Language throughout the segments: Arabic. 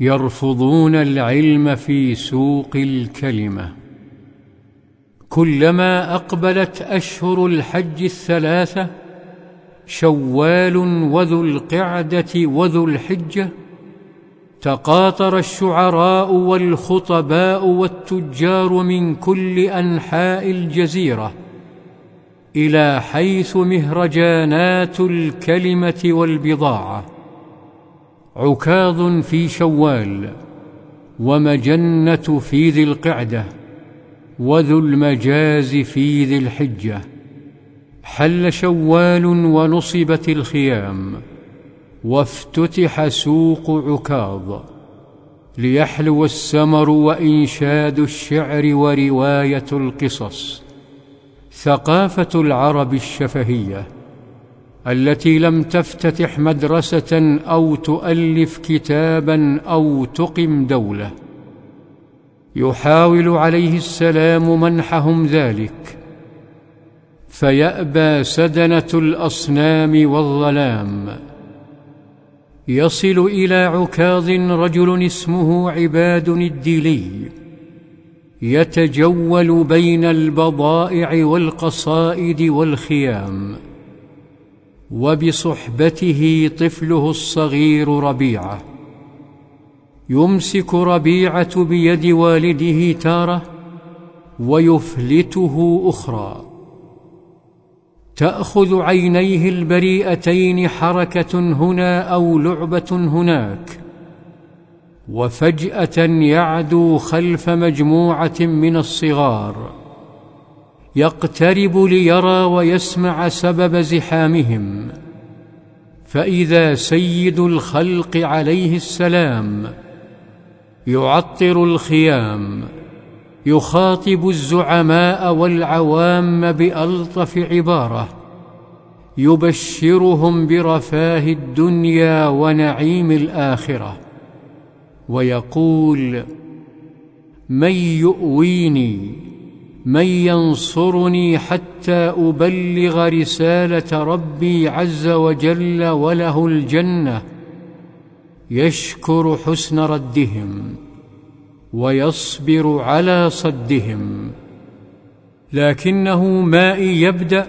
يرفضون العلم في سوق الكلمة. كلما أقبلت أشهر الحج الثلاثة شوال وذو القعدة وذو الحجة تقاطر الشعراء والخطباء والتجار من كل أنحاء الجزيرة إلى حيث مهرجانات الكلمة والبضاعة. عكاظ في شوال ومجنة في ذي القعدة وذو المجاز في ذي الحجة. حل شوال ونصبت الخيام وافتتح سوق عكاظ. ليحلو السمر وإنشاد الشعر ورواية القصص. ثقافة العرب الشفهية. التي لم تفتتح مدرسة أو تؤلف كتابا أو تقم دولة. يحاول عليه السلام منحهم ذلك. فيأبى سدنة الأصنام والظلام. يصل إلى عكاظ رجل اسمه عباد الديلي. يتجول بين البضائع والقصائد والخيام. وبصحبته طفله الصغير ربيعة. يمسك ربيعة بيد والده تارة ويفلته أخرى. تأخذ عينيه البريئتين حركة هنا أو لعبة هناك. وفجأة يعدو خلف مجموعة من الصغار. يقترب ليرى ويسمع سبب زحامهم. فإذا سيد الخلق عليه السلام يعطر الخيام يخاطب الزعماء والعوام بألطف عبارة يبشرهم برفاه الدنيا ونعيم الآخرة. ويقول من يؤويني من ينصرني حتى أبلغ رسالة ربي عز وجل وله الجنة يشكر حسن ردهم ويصبر على صدهم لكنه ما إن يبدأ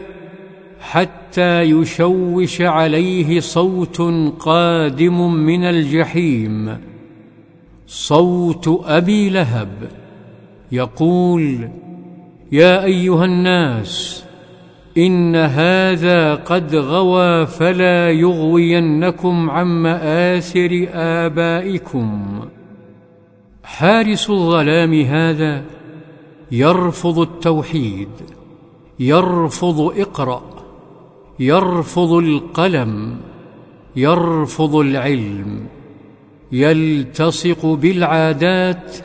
حتى يشوش عليه صوت قادم من الجحيم صوت أبي لهب يقول يا أيها الناس إن هذا قد غوى فلا يغوينكم عن مآثر آبائكم. حارس الظلام هذا يرفض التوحيد يرفض اقرأ يرفض القلم يرفض العلم يلتصق بالعادات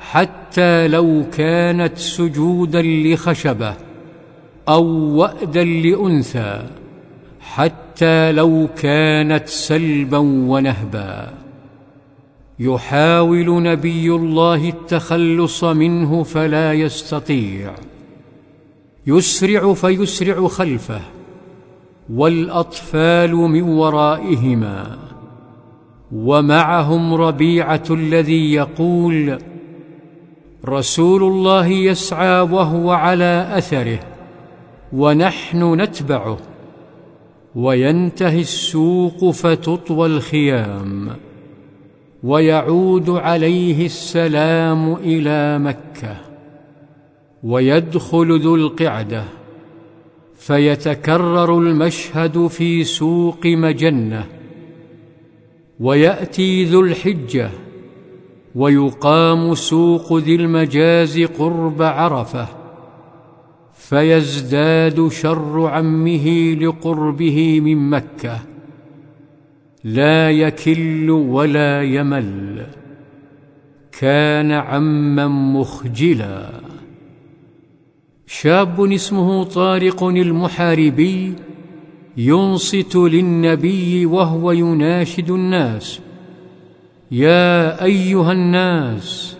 حتى لو كانت سجودا لخشبة أو وأدا لأنثى حتى لو كانت سلبا ونهبا. يحاول نبي الله التخلص منه فلا يستطيع. يسرع فيسرع خلفه والأطفال من ورائهما. ومعهم ربيعة الذي يقول رسول الله يسعى وهو على أثره ونحن نتبعه. وينتهي السوق فتطوى الخيام ويعود عليه السلام إلى مكة ويدخل ذو القعدة فيتكرر المشهد في سوق مجنة ويأتي ذو الحجة. ويقام سوق ذي المجاز قرب عرفة فيزداد شر عمه لقربه من مكة. لا يكل ولا يمل كان عما مخجلا. شاب اسمه طارق المحاربي ينصت للنبي وهو يناشد الناس. يا أيها الناس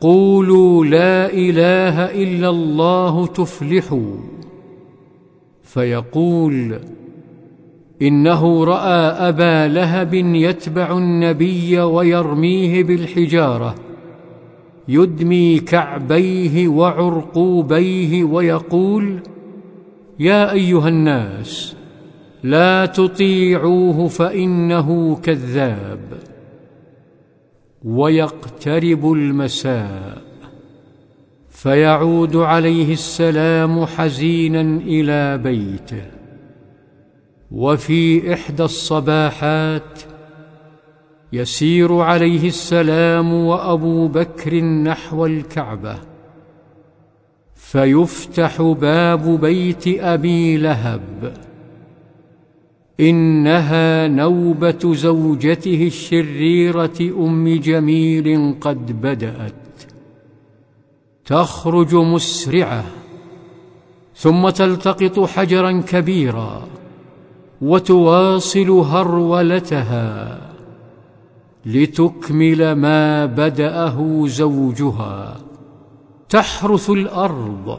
قولوا لا إله إلا الله تفلحوا. فيقول إنه رأى أبا لهب يتبع النبي ويرميه بالحجارة يدمي كعبيه وعرقوبيه ويقول يا أيها الناس لا تطيعوه فإنه كذاب. ويقترب المساء فيعود عليه السلام حزينا إلى بيته. وفي إحدى الصباحات يسير عليه السلام وأبو بكر نحو الكعبة فيفتح باب بيت أبي لهب. إنها نوبة زوجته الشريرة أم جميل قد بدأت. تخرج مسرعة ثم تلتقط حجرا كبيرا وتواصل هرولتها لتكمل ما بدأه زوجها. تحرث الأرض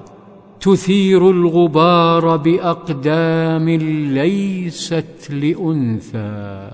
تثير الغبار بأقدام ليست لأنثى.